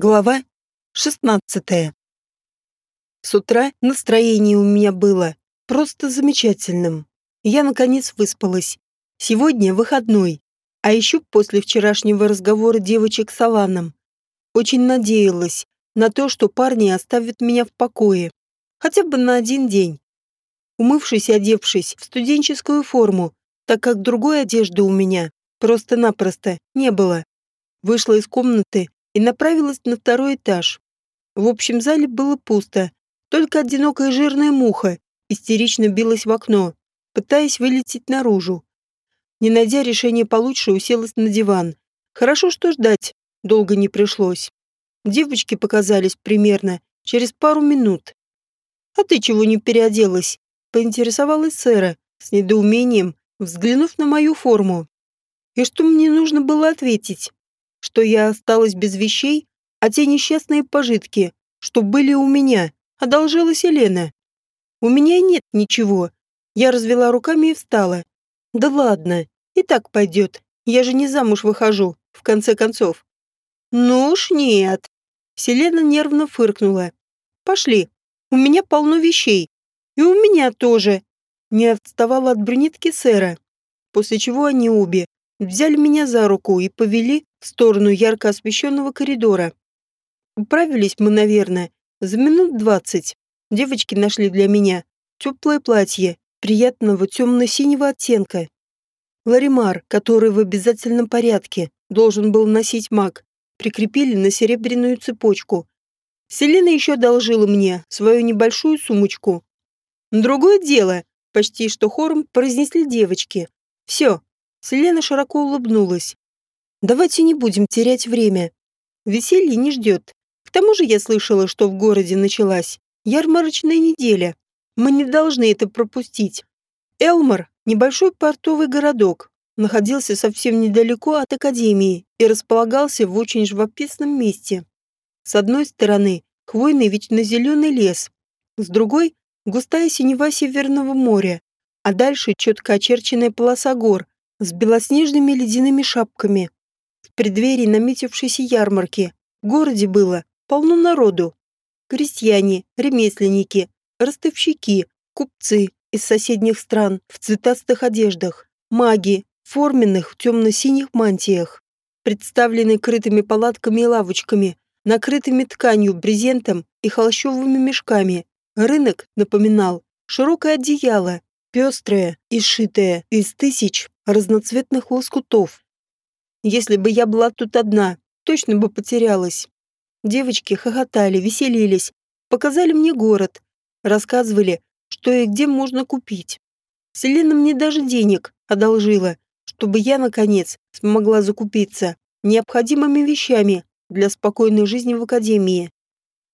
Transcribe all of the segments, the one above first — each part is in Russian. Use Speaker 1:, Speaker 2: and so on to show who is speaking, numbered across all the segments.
Speaker 1: Глава 16 С утра настроение у меня было просто замечательным. Я, наконец, выспалась. Сегодня выходной. А еще после вчерашнего разговора девочек с Аланом. Очень надеялась на то, что парни оставят меня в покое. Хотя бы на один день. Умывшись и одевшись в студенческую форму, так как другой одежды у меня просто-напросто не было. Вышла из комнаты и направилась на второй этаж. В общем зале было пусто, только одинокая жирная муха истерично билась в окно, пытаясь вылететь наружу. Не найдя решения получше, уселась на диван. Хорошо, что ждать долго не пришлось. Девочки показались примерно через пару минут. «А ты чего не переоделась?» — поинтересовалась сэра, с недоумением, взглянув на мою форму. И что мне нужно было ответить? Что я осталась без вещей, а те несчастные пожитки, что были у меня, одолжила Селена. У меня нет ничего. Я развела руками и встала. Да ладно, и так пойдет. Я же не замуж выхожу, в конце концов. Ну уж нет. Селена нервно фыркнула. Пошли. У меня полно вещей. И у меня тоже. Не отставала от брюнетки сэра. После чего они обе взяли меня за руку и повели в сторону ярко освещенного коридора. Управились мы, наверное, за минут двадцать. Девочки нашли для меня теплое платье приятного темно-синего оттенка. Ларимар, который в обязательном порядке должен был носить маг, прикрепили на серебряную цепочку. Селена еще одолжила мне свою небольшую сумочку. Другое дело, почти что хором произнесли девочки. Все, Селена широко улыбнулась. «Давайте не будем терять время. Веселье не ждет. К тому же я слышала, что в городе началась ярмарочная неделя. Мы не должны это пропустить. Элмор, небольшой портовый городок, находился совсем недалеко от Академии и располагался в очень живописном месте. С одной стороны, хвойный вечно-зеленый лес, с другой – густая синева Северного моря, а дальше четко очерченная полоса гор, с белоснежными ледяными шапками. Преддверии наметившейся ярмарки в городе было полно народу. Крестьяне, ремесленники, ростовщики, купцы из соседних стран в цветастых одеждах, маги, форменных в темно-синих мантиях, представленные крытыми палатками и лавочками, накрытыми тканью, брезентом и холщовыми мешками. Рынок напоминал широкое одеяло, пестрое и сшитое из тысяч разноцветных лоскутов. Если бы я была тут одна, точно бы потерялась. Девочки хохотали, веселились, показали мне город, рассказывали, что и где можно купить. Селена мне даже денег одолжила, чтобы я, наконец, смогла закупиться необходимыми вещами для спокойной жизни в академии.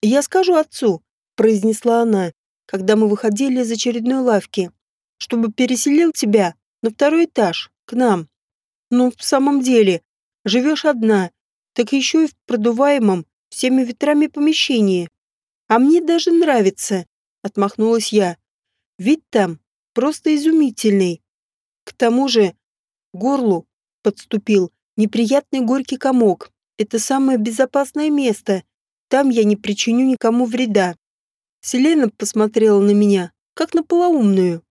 Speaker 1: «Я скажу отцу», — произнесла она, когда мы выходили из очередной лавки, «чтобы переселил тебя на второй этаж, к нам. Ну, в самом деле, живешь одна, так еще и в продуваемом всеми ветрами помещении. А мне даже нравится, отмахнулась я. Вид там просто изумительный. К тому же, горлу подступил неприятный горький комок. Это самое безопасное место. Там я не причиню никому вреда. Селена посмотрела на меня, как на полоумную.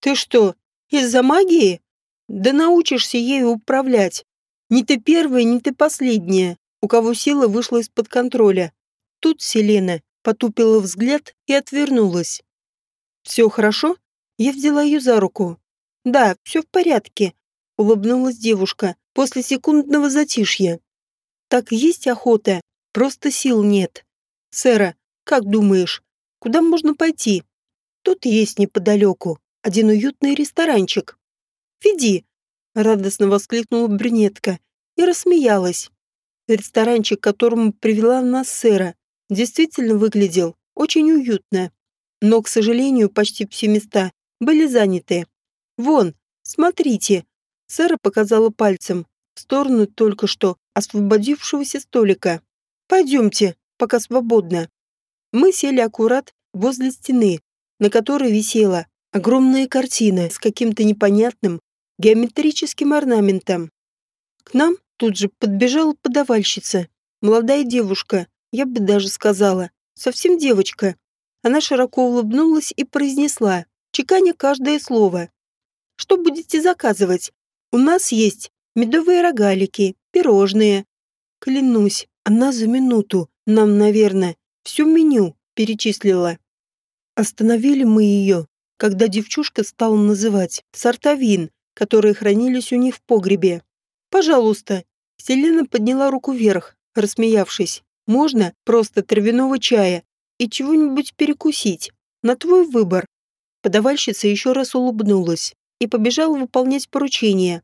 Speaker 1: «Ты что, из-за магии? Да научишься ею управлять. Не ты первая, не ты последняя, у кого сила вышла из-под контроля. Тут Селена потупила взгляд и отвернулась. «Все хорошо?» Я взяла ее за руку. «Да, все в порядке», — улыбнулась девушка после секундного затишья. «Так есть охота, просто сил нет. Сэра, как думаешь, куда можно пойти? Тут есть неподалеку один уютный ресторанчик. «Веди!» — радостно воскликнула брюнетка и рассмеялась. Ресторанчик, к которому привела нас сэра, действительно выглядел очень уютно. Но, к сожалению, почти все места были заняты. «Вон, смотрите!» Сэра показала пальцем в сторону только что освободившегося столика. «Пойдемте, пока свободно». Мы сели аккурат возле стены, на которой висела Огромная картина с каким-то непонятным геометрическим орнаментом. К нам тут же подбежала подавальщица, молодая девушка Я бы даже сказала, совсем девочка. Она широко улыбнулась и произнесла, чеканя каждое слово. «Что будете заказывать? У нас есть медовые рогалики, пирожные». Клянусь, она за минуту нам, наверное, всю меню перечислила. Остановили мы ее, когда девчушка стала называть сорта вин, которые хранились у них в погребе. «Пожалуйста». Селена подняла руку вверх, рассмеявшись. «Можно просто травяного чая и чего-нибудь перекусить. На твой выбор». Подавальщица еще раз улыбнулась и побежала выполнять поручение.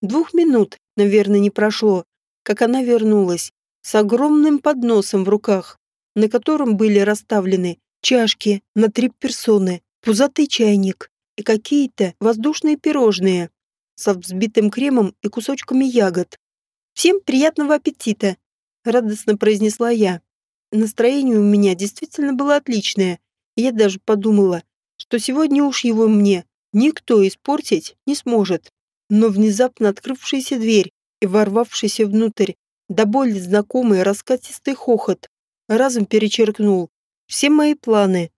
Speaker 1: Двух минут, наверное, не прошло, как она вернулась с огромным подносом в руках, на котором были расставлены чашки на три персоны, пузатый чайник и какие-то воздушные пирожные со взбитым кремом и кусочками ягод. «Всем приятного аппетита!» — радостно произнесла я. Настроение у меня действительно было отличное, и я даже подумала, что сегодня уж его мне никто испортить не сможет. Но внезапно открывшаяся дверь и ворвавшийся внутрь до боли знакомый раскатистый хохот разом перечеркнул все мои планы.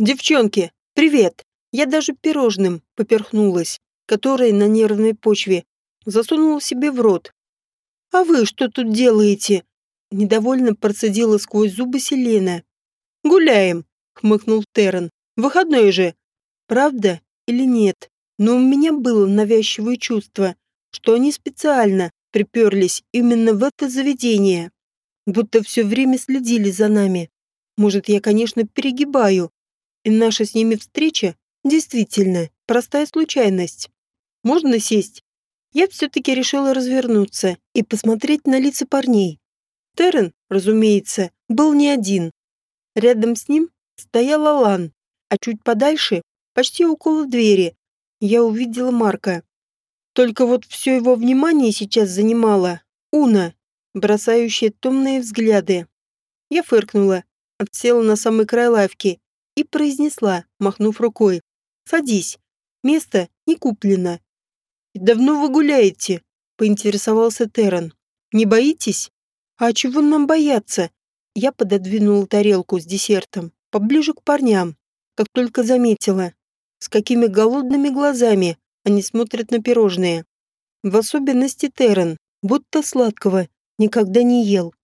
Speaker 1: «Девчонки, привет!» Я даже пирожным поперхнулась, которое на нервной почве засунула себе в рот. «А вы что тут делаете?» Недовольно процедила сквозь зубы Селена. «Гуляем», — хмыкнул Террен. «Выходной же». Правда или нет? Но у меня было навязчивое чувство, что они специально приперлись именно в это заведение. Будто все время следили за нами. Может, я, конечно, перегибаю, и наша с ними встреча действительно простая случайность. Можно сесть? Я все-таки решила развернуться и посмотреть на лица парней. Террен, разумеется, был не один. Рядом с ним стоял Алан, а чуть подальше, почти около двери, я увидела Марка. Только вот все его внимание сейчас занимала Уна, бросающая томные взгляды. Я фыркнула, отсела на самый край лавки и произнесла, махнув рукой. «Садись. Место не куплено». «Давно вы гуляете?» — поинтересовался Террен. «Не боитесь?» «А чего нам бояться?» Я пододвинула тарелку с десертом поближе к парням, как только заметила, с какими голодными глазами они смотрят на пирожные. В особенности Террен, будто сладкого, никогда не ел.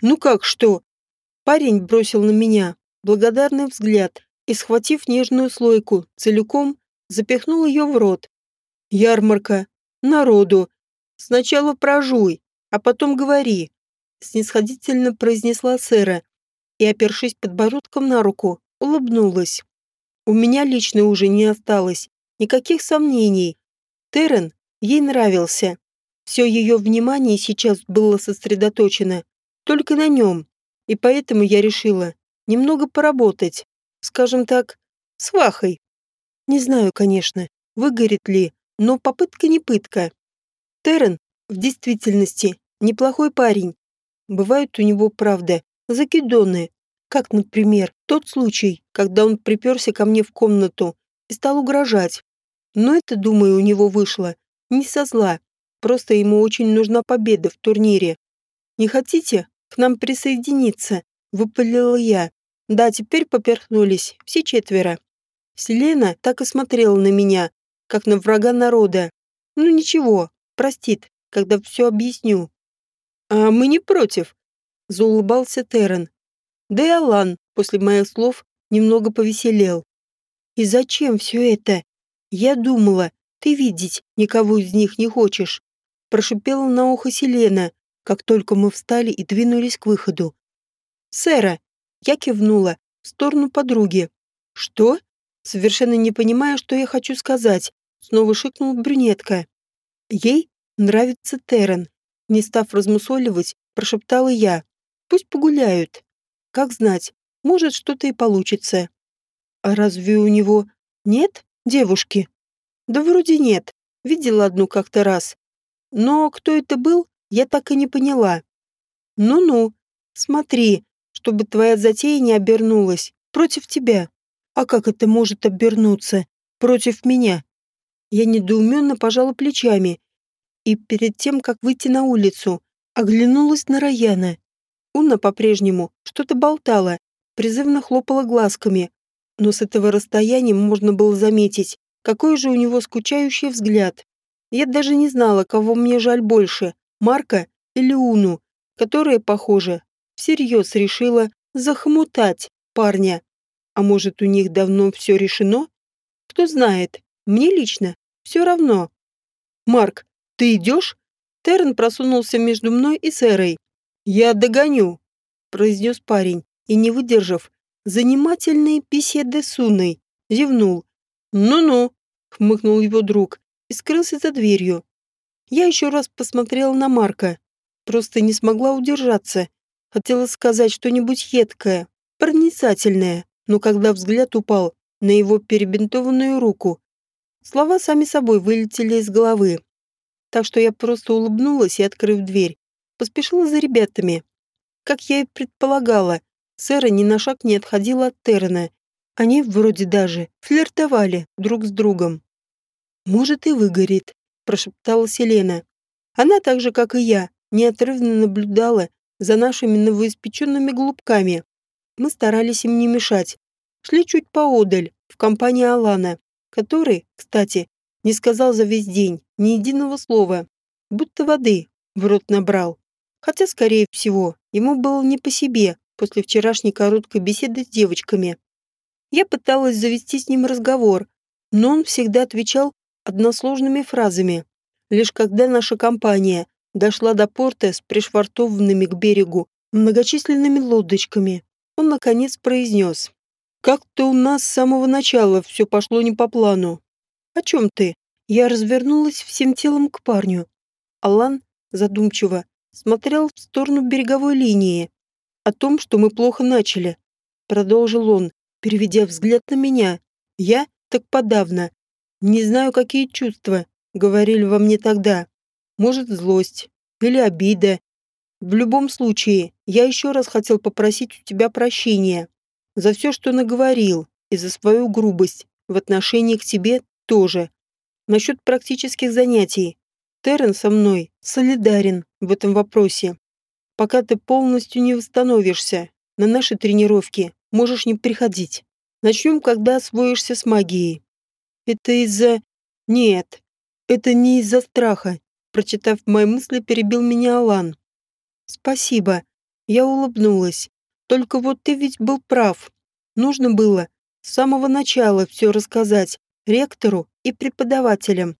Speaker 1: «Ну как что?» Парень бросил на меня благодарный взгляд и, схватив нежную слойку целиком, запихнул ее в рот. «Ярмарка! Народу! Сначала прожуй, а потом говори!» снисходительно произнесла сэра и, опершись подбородком на руку, улыбнулась. У меня лично уже не осталось никаких сомнений. Террен ей нравился. Все ее внимание сейчас было сосредоточено только на нем, и поэтому я решила немного поработать, скажем так, с Вахой. Не знаю, конечно, выгорит ли, но попытка не пытка. Террен в действительности неплохой парень, Бывают у него, правда, закидоны, как, например, тот случай, когда он приперся ко мне в комнату и стал угрожать. Но это, думаю, у него вышло не со зла, просто ему очень нужна победа в турнире. «Не хотите к нам присоединиться?» – выпалила я. Да, теперь поперхнулись все четверо. Селена так и смотрела на меня, как на врага народа. Ну ничего, простит, когда все объясню. «А мы не против», — заулыбался Террен. Да и Алан после моих слов немного повеселел. «И зачем все это? Я думала, ты видеть никого из них не хочешь», — прошипела на ухо Селена, как только мы встали и двинулись к выходу. «Сэра!» — я кивнула в сторону подруги. «Что?» Совершенно не понимая, что я хочу сказать, снова шикнула брюнетка. Ей нравится Террен, не став размусоливать, прошептала я. Пусть погуляют. Как знать, может, что-то и получится. А разве у него нет девушки? Да вроде нет. Видела одну как-то раз. Но кто это был, я так и не поняла. Ну-ну, смотри, чтобы твоя затея не обернулась против тебя. А как это может обернуться против меня? Я недоуменно пожала плечами и перед тем, как выйти на улицу, оглянулась на Раяна. Уна по-прежнему что-то болтала, призывно хлопала глазками, но с этого расстояния можно было заметить, какой же у него скучающий взгляд. Я даже не знала, кого мне жаль больше, Марка или Уну, которая, похоже, всерьез решила захмутать парня. А может, у них давно все решено? Кто знает, мне лично все равно. «Марк, ты идешь?» Террен просунулся между мной и Сэрой. «Я догоню», — произнес парень, и, не выдержав, занимательные беседы с Уной, зевнул. «Ну-ну», — хмыкнул его друг и скрылся за дверью. Я еще раз посмотрела на Марка. Просто не смогла удержаться. Хотела сказать что-нибудь едкое, проницательное, но когда взгляд упал на его перебинтованную руку, слова сами собой вылетели из головы. Так что я просто улыбнулась и, открыв дверь, поспешила за ребятами. Как я и предполагала, Сэра ни на шаг не отходила от Террена. Они вроде даже флиртовали друг с другом. «Может, и выгорит», – прошептала Селена. Она так же, как и я, неотрывно наблюдала за нашими новоиспеченными голубками. Мы старались им не мешать. Шли чуть поодаль, в компании Алана, который, кстати, не сказал за весь день ни единого слова, будто воды в рот набрал. Хотя, скорее всего, ему было не по себе после вчерашней короткой беседы с девочками. Я пыталась завести с ним разговор, но он всегда отвечал односложными фразами. Лишь когда наша компания дошла до порта с пришвартованными к берегу многочисленными лодочками, он наконец произнес. «Как-то у нас с самого начала все пошло не по плану». «О чем ты?» Я развернулась всем телом к парню. Алан задумчиво смотрел в сторону береговой линии, о том, что мы плохо начали. Продолжил он, переведя взгляд на меня. Я так подавно. Не знаю, какие чувства говорили во мне тогда. Может, злость или обида. В любом случае, я еще раз хотел попросить у тебя прощения за все, что наговорил, и за свою грубость в отношении к тебе тоже. Насчет практических занятий. Террен со мной солидарен в этом вопросе. Пока ты полностью не восстановишься, на наши тренировки можешь не приходить. Начнем, когда освоишься с магией. Это из-за... Нет, это не из-за страха. Прочитав мои мысли, перебил меня Алан. Спасибо. Я улыбнулась. Только вот ты ведь был прав. Нужно было с самого начала все рассказать ректору и преподавателям.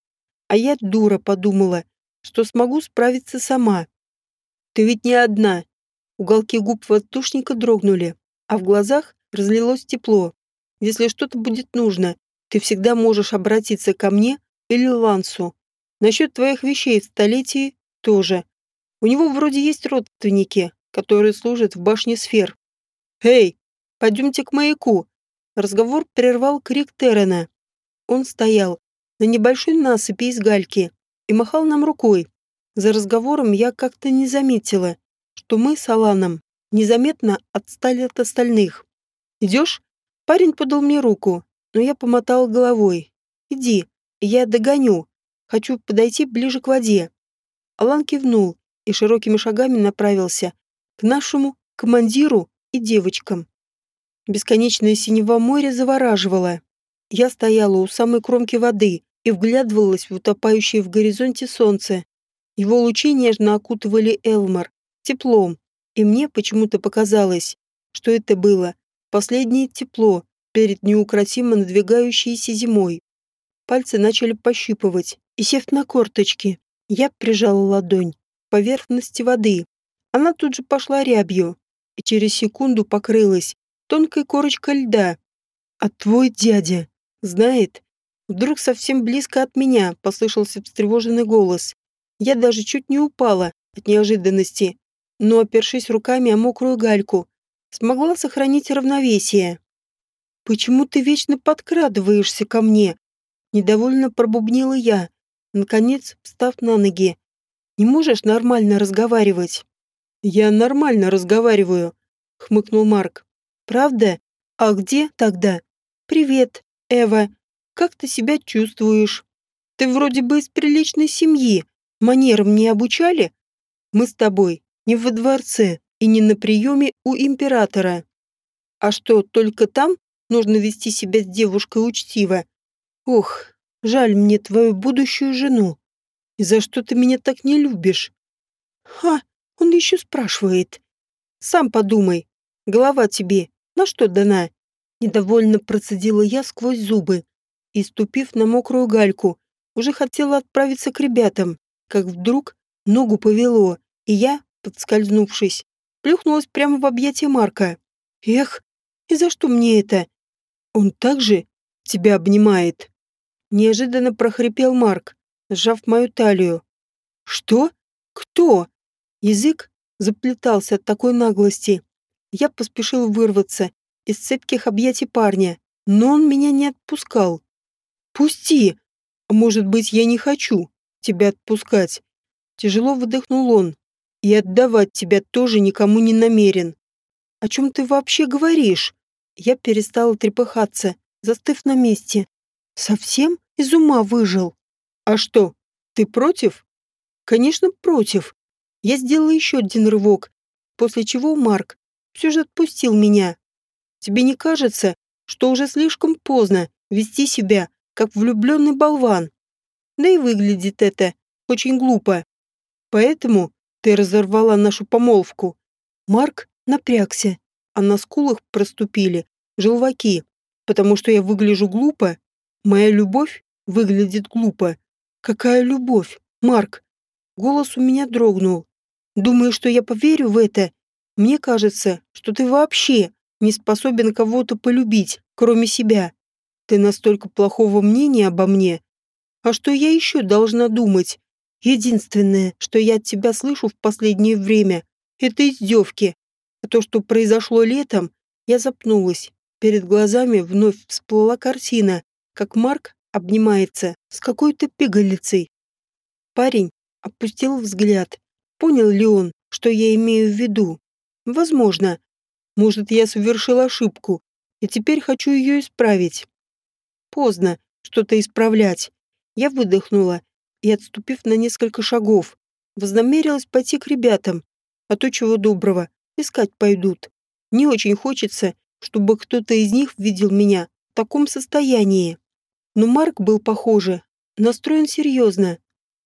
Speaker 1: А я, дура, подумала, что смогу справиться сама. Ты ведь не одна. Уголки губ воздушника дрогнули, а в глазах разлилось тепло. Если что-то будет нужно, ты всегда можешь обратиться ко мне или Лансу. Насчет твоих вещей в столетии тоже. У него вроде есть родственники, которые служат в башне сфер. «Эй, пойдемте к маяку!» Разговор прервал крик Террена. Он стоял на небольшой насыпи из гальки и махал нам рукой, за разговором я как-то не заметила, что мы с Аланом незаметно отстали от остальных. «Идешь?» Парень подал мне руку, но я помотала головой. «Иди, я догоню. Хочу подойти ближе к воде». Алан кивнул и широкими шагами направился к нашему командиру и девочкам. Бесконечное синева моря завораживало. Я стояла у самой кромки воды и вглядывалась в утопающее в горизонте солнце. Его лучи нежно окутывали Элмар теплом, и мне почему-то показалось, что это было последнее тепло перед неукротимо надвигающейся зимой. Пальцы начали пощипывать, и, сев на корточки, я прижала ладонь к поверхности воды. Она тут же пошла рябью, и через секунду покрылась тонкой корочкой льда. А твой дядя знает? Вдруг совсем близко от меня послышался встревоженный голос. Я даже чуть не упала от неожиданности, но, опершись руками о мокрую гальку, смогла сохранить равновесие. «Почему ты вечно подкрадываешься ко мне?» Недовольно пробубнила я, наконец встав на ноги. «Не можешь нормально разговаривать?» «Я нормально разговариваю», — хмыкнул Марк. «Правда? А где тогда?» «Привет, Эва. Как ты себя чувствуешь? Ты вроде бы из приличной семьи, манерам не обучали? Мы с тобой не во дворце, и не на приеме у императора. А что, только там нужно вести себя с девушкой учтиво? Ох, жаль мне твою будущую жену. И за что ты меня так не любишь? Ха, он еще спрашивает. Сам подумай, голова тебе на что дана? Недовольно процедила я сквозь зубы и, ступив на мокрую гальку, уже хотела отправиться к ребятам, как вдруг ногу повело, и я, подскользнувшись, плюхнулась прямо в объятия Марка. Эх, и за что мне это? Он также тебя обнимает. Неожиданно прохрипел Марк, сжав мою талию. Что? Кто? Язык заплетался от такой наглости. Я поспешил вырваться из цепких объятий парня, но он меня не отпускал. «Пусти! Может быть, я не хочу тебя отпускать?» Тяжело выдохнул он. «И отдавать тебя тоже никому не намерен». «О чем ты вообще говоришь?» Я перестала трепыхаться, застыв на месте. «Совсем из ума выжил?» «А что, ты против?» «Конечно, против». Я сделала еще один рывок, после чего Марк все же отпустил меня. «Тебе не кажется, что уже слишком поздно вести себя, как влюбленный болван? Да и выглядит это очень глупо. Поэтому ты разорвала нашу помолвку». Марк напрягся, а на скулах проступили желваки, потому что я выгляжу глупо. Моя любовь выглядит глупо. Какая любовь, Марк? Голос у меня дрогнул. Думаю, что я поверю в это? Мне кажется, что ты вообще не способен кого-то полюбить, кроме себя. Ты настолько плохого мнения обо мне. А что я еще должна думать? Единственное, что я от тебя слышу в последнее время, это издевки. А то, что произошло летом, я запнулась. Перед глазами вновь всплыла картина, как Марк обнимается с какой-то пигалицей. Парень опустил взгляд. Понял ли он, что я имею в виду? Возможно. Может, я совершил ошибку, и теперь хочу ее исправить. Поздно что-то исправлять. Я выдохнула и, отступив на несколько шагов, вознамерилась пойти к ребятам, а то чего доброго, искать пойдут. Не очень хочется, чтобы кто-то из них видел меня таком состоянии. Но Марк был, похоже, настроен серьезно.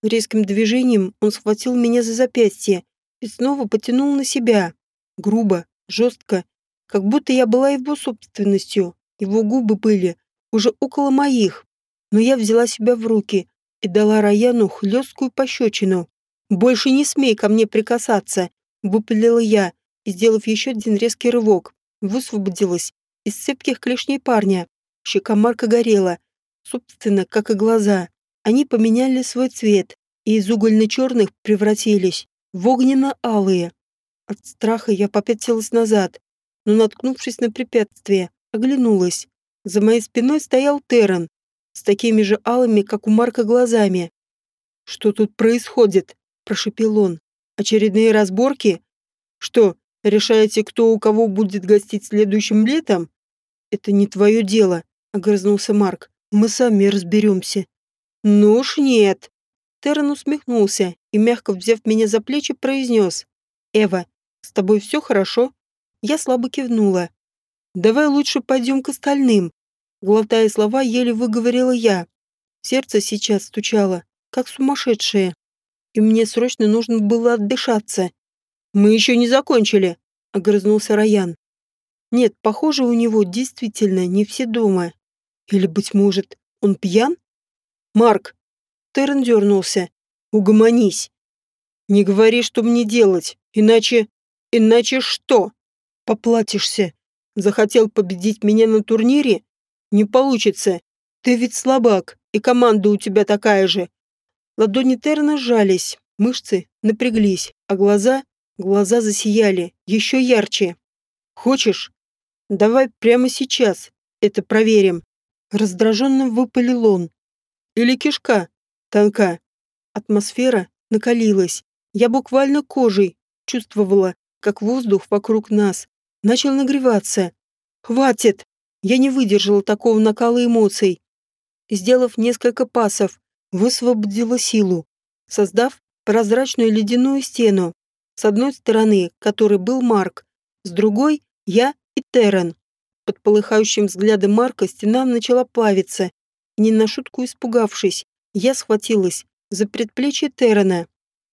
Speaker 1: Резким движением он схватил меня за запястье и снова потянул на себя. Грубо, жестко, как будто я была его собственностью. Его губы были уже около моих. Но я взяла себя в руки и дала Раяну хлесткую пощечину. «Больше не смей ко мне прикасаться!» — выпалила я, сделав еще один резкий рывок, высвободилась из цепких клешней парня. Щека Марка горела, собственно, как и глаза. Они поменяли свой цвет и из угольно-черных превратились в огненно-алые. От страха я попятилась назад, но, наткнувшись на препятствие, оглянулась. За моей спиной стоял Террен, с такими же алыми, как у Марка, глазами. «Что тут происходит?» – прошепел он. «Очередные разборки? Что, решаете, кто у кого будет гостить следующим летом?» «Это не твое дело», – огрызнулся Марк. «Мы сами разберемся». «Ну уж нет». Террен усмехнулся и, мягко взяв меня за плечи, произнес. «Эва, с тобой все хорошо?» Я слабо кивнула. «Давай лучше пойдем к остальным». Глотая слова, еле выговорила я. Сердце сейчас стучало, как сумасшедшее. И мне срочно нужно было отдышаться. «Мы еще не закончили», — огрызнулся Раян. «Нет, похоже, у него действительно не все дома. Или, быть может, он пьян?» «Марк!» Террен дернулся. «Угомонись. Не говори, что мне делать, иначе...» Иначе что? Поплатишься. Захотел победить меня на турнире? Не получится. Ты ведь слабак, и команда у тебя такая же. Ладони Терна сжались, мышцы напряглись, а глаза, глаза засияли, еще ярче. Хочешь? Давай прямо сейчас это проверим. Раздраженно выпалил он. Или кишка? Тонка. Атмосфера накалилась. Я буквально кожей чувствовала, как воздух вокруг нас начал нагреваться. «Хватит!» Я не выдержала такого накала эмоций. Сделав несколько пасов, высвободила силу, создав прозрачную ледяную стену. С одной стороны, который был Марк, с другой — я и Террен. Под полыхающим взглядом Марка стена начала плавиться. Не на шутку испугавшись, я схватилась за предплечье Террена.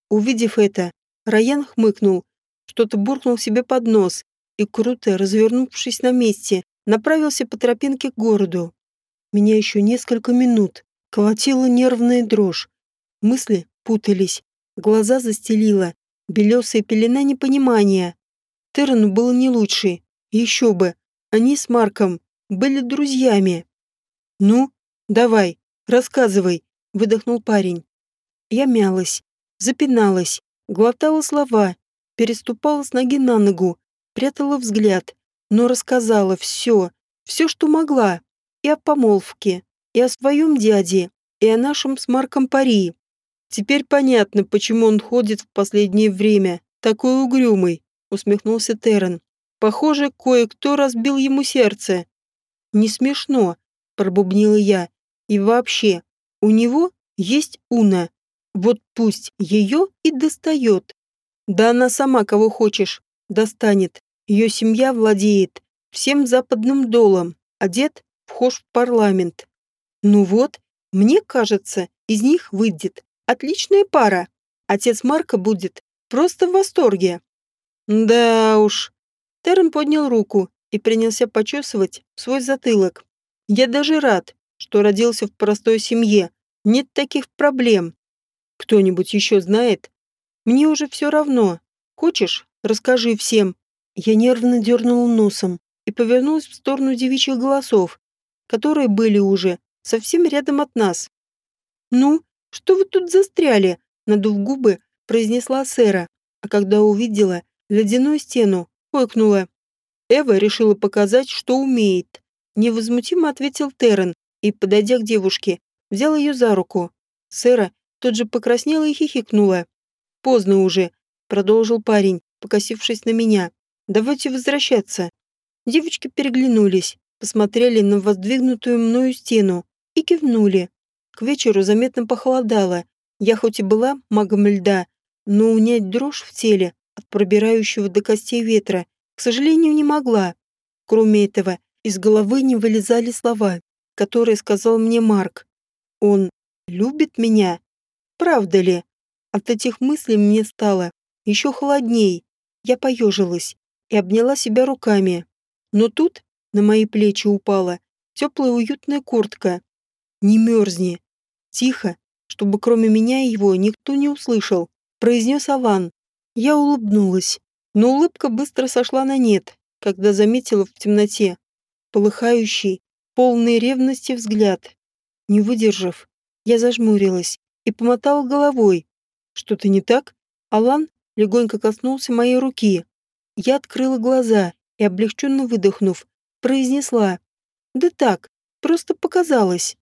Speaker 1: Увидев это, Раян хмыкнул, что-то буркнул себе под нос и, круто развернувшись на месте, направился по тропинке к городу. Меня еще несколько минут колотила нервная дрожь. Мысли путались, глаза застелила, белесая пелена непонимания. Террену было не лучше. Еще бы, они с Марком были друзьями. «Ну, давай, рассказывай», — выдохнул парень. Я мялась, запиналась, глотала слова, переступала с ноги на ногу, прятала взгляд, но рассказала все, все, что могла. И о помолвке, и о своем дяде, и о нашем с Марком пари. Теперь понятно, почему он ходит в последнее время, такой угрюмый, усмехнулся Террен. Похоже, кое-кто разбил ему сердце. Не смешно, пробубнила я. И вообще, у него есть Уна. Вот пусть ее и достает. Да она сама кого хочешь достанет. Ее семья владеет всем западным долом, а дед вхож в парламент. Ну вот, мне кажется, из них выйдет отличная пара. Отец Марка будет просто в восторге. Да уж. Террен поднял руку и принялся почесывать свой затылок. Я даже рад, что родился в простой семье. Нет таких проблем. Кто-нибудь еще знает, мне уже все равно. Хочешь, расскажи всем. Я нервно дернула носом и повернулась в сторону девичьих голосов, которые были уже совсем рядом от нас. «Ну, что вы тут застряли?» Надув губы, произнесла Сэра, а когда увидела ледяную стену, ойкнула. Эва решила показать, что умеет. Невозмутимо ответил Террен и, подойдя к девушке, взял ее за руку. Сэра тут же покраснела и хихикнула. «Поздно уже», — продолжил парень, покосившись на меня. «Давайте возвращаться». Девочки переглянулись, посмотрели на воздвигнутую мною стену и кивнули. К вечеру заметно похолодало. Я хоть и была магом льда, но унять дрожь в теле от пробирающего до костей ветра, к сожалению, не могла. Кроме этого, из головы не вылезали слова, которые сказал мне Марк. Он любит меня? Правда ли? От этих мыслей мне стало еще холодней. Я поежилась и обняла себя руками. Но тут на мои плечи упала теплая уютная куртка. «Не мерзни!» Тихо, чтобы кроме меня и его никто не услышал, произнес Алан. Я улыбнулась, но улыбка быстро сошла на нет, когда заметила в темноте полыхающий, полный ревности взгляд. Не выдержав, я зажмурилась и помотала головой, что-то не так? Алан легонько коснулся моей руки. Я открыла глаза и, облегченно выдохнув, произнесла. Да так, просто показалось.